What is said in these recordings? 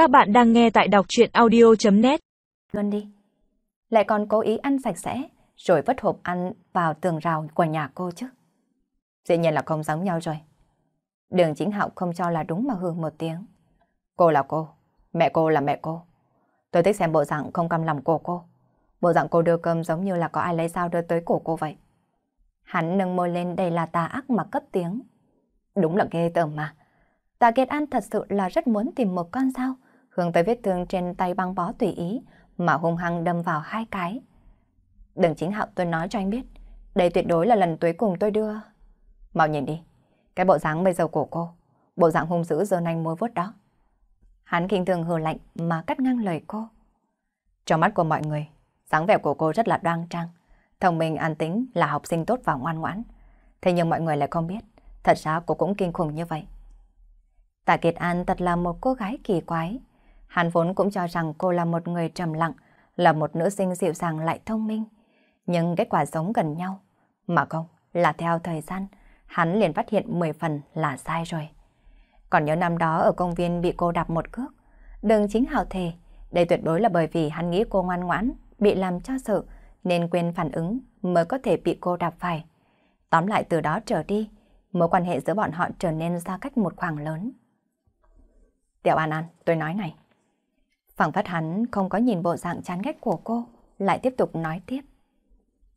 Các bạn đang nghe tại đọc chuyện audio.net Luôn đi. Lại còn cố ý ăn sạch sẽ, rồi vứt hộp ăn vào tường rào của nhà cô chứ. Dĩ nhiên là không giống nhau rồi. Đường chính hạo không cho là đúng mà hừ một tiếng. Cô là cô, mẹ cô là mẹ cô. Tôi thích xem bộ dạng không căm lòng của cô. Bộ dạng cô đưa cơm giống như là có ai lấy dao đưa tới cổ cô vậy. Hắn nâng môi lên đầy là tà ác mà cất tiếng. Đúng là ghê tởm mà. Tạ Kiệt An thật sự là rất muốn tìm một con dao, hướng tới vết thương trên tay băng bó tùy ý, mà hung hăng đâm vào hai cái. Đừng chính hạo tôi nói cho anh biết, đây tuyệt đối là lần cuối cùng tôi đưa. Mau nhìn đi, cái bộ dáng bây giờ của cô, bộ dạng hung dữ giờ nanh môi vuốt đó. Hắn kinh thường hừ lạnh mà cắt ngang lời cô. Trong mắt của mọi người, dáng vẻ của cô rất là đoan trang, thông minh an tính là học sinh tốt và ngoan ngoãn. Thế nhưng mọi người lại không biết, thật ra cô cũng kinh khủng như vậy. Tạ Kiệt An thật là một cô gái kỳ quái. Hắn vốn cũng cho rằng cô là một người trầm lặng, là một nữ sinh dịu dàng lại thông minh. Nhưng kết quả giống gần nhau. Mà không, là theo thời gian, hắn liền phát hiện 10 phần là sai rồi. Còn nhớ năm đó ở công viên bị cô đạp một cước. đừng chính hào thề, đây tuyệt đối là bởi vì hắn nghĩ cô ngoan ngoãn, bị làm cho sợ, nên quên phản ứng mới có thể bị cô đạp phải. Tóm lại từ đó trở đi, mối quan hệ giữa bọn họ trở nên xa cách một khoảng lớn. Tiểu An An, tôi nói này. Phẳng phất hắn không có nhìn bộ dạng chán ghét của cô, lại tiếp tục nói tiếp.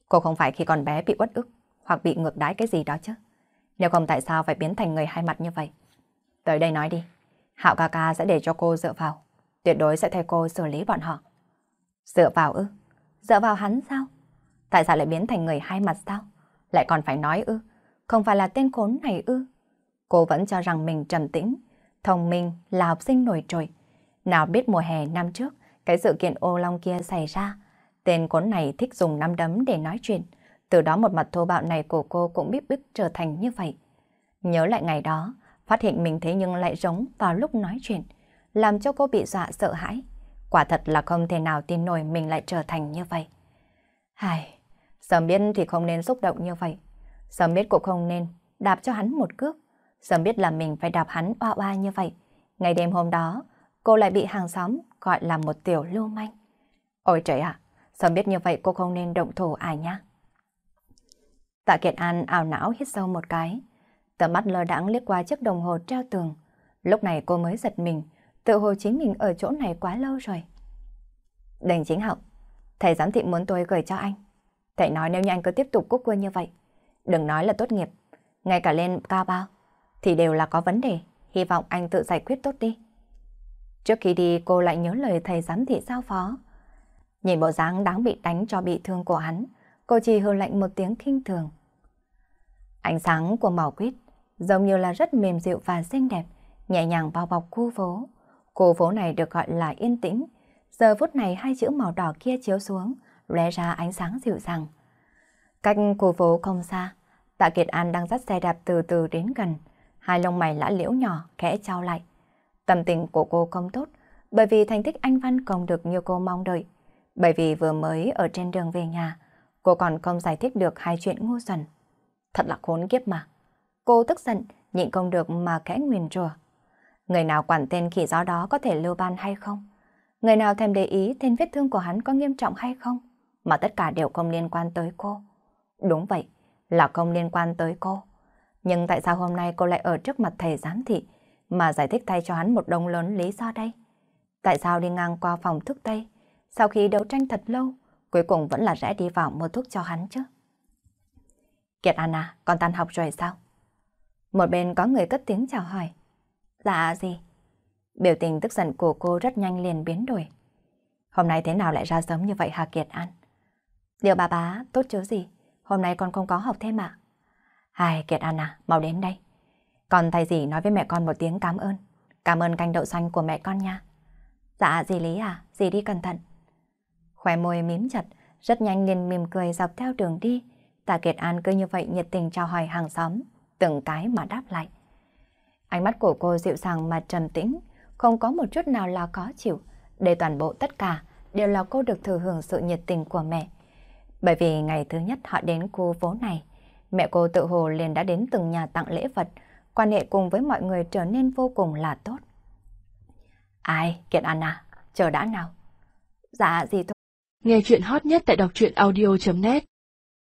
Cô không phải khi còn bé bị uất ức hoặc bị ngược đái cái gì đó chứ. Nếu không tại sao phải biến thành người hai mặt như vậy? Tới đây nói đi. Hạo ca ca sẽ để cho cô dựa vào. Tuyệt đối sẽ thay cô xử lý bọn họ. Dựa vào ư? Dựa vào hắn sao? Tại sao lại biến thành người hai mặt sao? Lại còn phải nói ư? Không phải là tên khốn này ư? Cô vẫn cho rằng mình trầm tĩnh, thông minh là học sinh nổi trội. Nào biết mùa hè năm trước, cái sự kiện ô long kia xảy ra, tên cốn này thích dùng nắm đấm để nói chuyện. Từ đó một mặt thô bạo này của cô cũng biết bức trở thành như vậy. Nhớ lại ngày đó, phát hiện mình thế nhưng lại giống vào lúc nói chuyện, làm cho cô bị dọa sợ hãi. Quả thật là không thể nào tin nổi mình lại trở thành như vậy. Hài, sớm biết thì không nên xúc động như vậy. Sớm biết cũng không nên đạp cho hắn một cước. Sớm biết là mình phải đạp hắn oa oa như vậy. Ngày đêm hôm đó, cô lại bị hàng xóm gọi là một tiểu lưu manh. Ôi trời ạ, sớm biết như vậy cô không nên động thủ ai nhá. Tạ Kiệt An ảo não hít sâu một cái. Tầm mắt lơ đãng liếc qua chiếc đồng hồ treo tường. Lúc này cô mới giật mình, tự hồ chính mình ở chỗ này quá lâu rồi. Đành chính hậu, thầy giám thị muốn tôi gửi cho anh. Thầy nói nếu như anh cứ tiếp tục cúc quên như vậy, đừng nói là tốt nghiệp, ngay cả lên cao bao, thì đều là có vấn đề, hy vọng anh tự giải quyết tốt đi. Trước khi đi cô lại nhớ lời thầy giám thị giao phó. Nhìn bộ dáng đáng bị đánh cho bị thương của hắn, cô chỉ hư lạnh một tiếng khinh thường. Ánh sáng của màu quýt giống như là rất mềm dịu và xinh đẹp, nhẹ nhàng bao bọc khu phố. Khu phố này được gọi là yên tĩnh. Giờ phút này hai chữ màu đỏ kia chiếu xuống, lóe ra ánh sáng dịu dàng. Cách khu phố không xa, Tạ Kiệt An đang dắt xe đạp từ từ đến gần. Hai lông mày lã liễu nhỏ, khẽ trao lại. Tâm tình của cô không tốt, bởi vì thành tích anh Văn không được như cô mong đợi. Bởi vì vừa mới ở trên đường về nhà, cô còn không giải thích được hai chuyện ngu xuẩn. Thật là khốn kiếp mà. Cô tức giận, nhịn không được mà kẽ nguyền rủa. Người nào quản tên khỉ gió đó có thể lưu ban hay không? Người nào thèm để ý tên vết thương của hắn có nghiêm trọng hay không? Mà tất cả đều không liên quan tới cô. Đúng vậy, là không liên quan tới cô. Nhưng tại sao hôm nay cô lại ở trước mặt thầy giám thị mà giải thích thay cho hắn một đồng lớn lý do đây? Tại sao đi ngang qua phòng thức tây, sau khi đấu tranh thật lâu, cuối cùng vẫn là rẽ đi vào mua thuốc cho hắn chứ? Kiệt Anna, con tan học rồi sao? Một bên có người cất tiếng chào hỏi. Dạ gì? Biểu tình tức giận của cô rất nhanh liền biến đổi. Hôm nay thế nào lại ra sớm như vậy hả Kiệt An? Liệu bà bá tốt chứ gì? Hôm nay con không có học thêm ạ. À? Hai Kiệt An à, mau đến đây. Còn thầy dì nói với mẹ con một tiếng cảm ơn. Cảm ơn canh đậu xanh của mẹ con nha. Dạ dì Lý à, dì đi cẩn thận. Khỏe môi mím chặt, rất nhanh liền mỉm cười dọc theo đường đi. Tạ Kiệt An cứ như vậy nhiệt tình chào hỏi hàng xóm, từng cái mà đáp lại. Ánh mắt của cô dịu dàng mà trầm tĩnh, không có một chút nào là khó chịu. Để toàn bộ tất cả đều là cô được thừa hưởng sự nhiệt tình của mẹ. Bởi vì ngày thứ nhất họ đến khu phố này, mẹ cô tự hồ liền đã đến từng nhà tặng lễ vật, quan hệ cùng với mọi người trở nên vô cùng là tốt. Ai, Kiệt Anna, à, chờ đã nào. Dạ gì thôi. Nghe chuyện hot nhất tại đọc truyện audio.net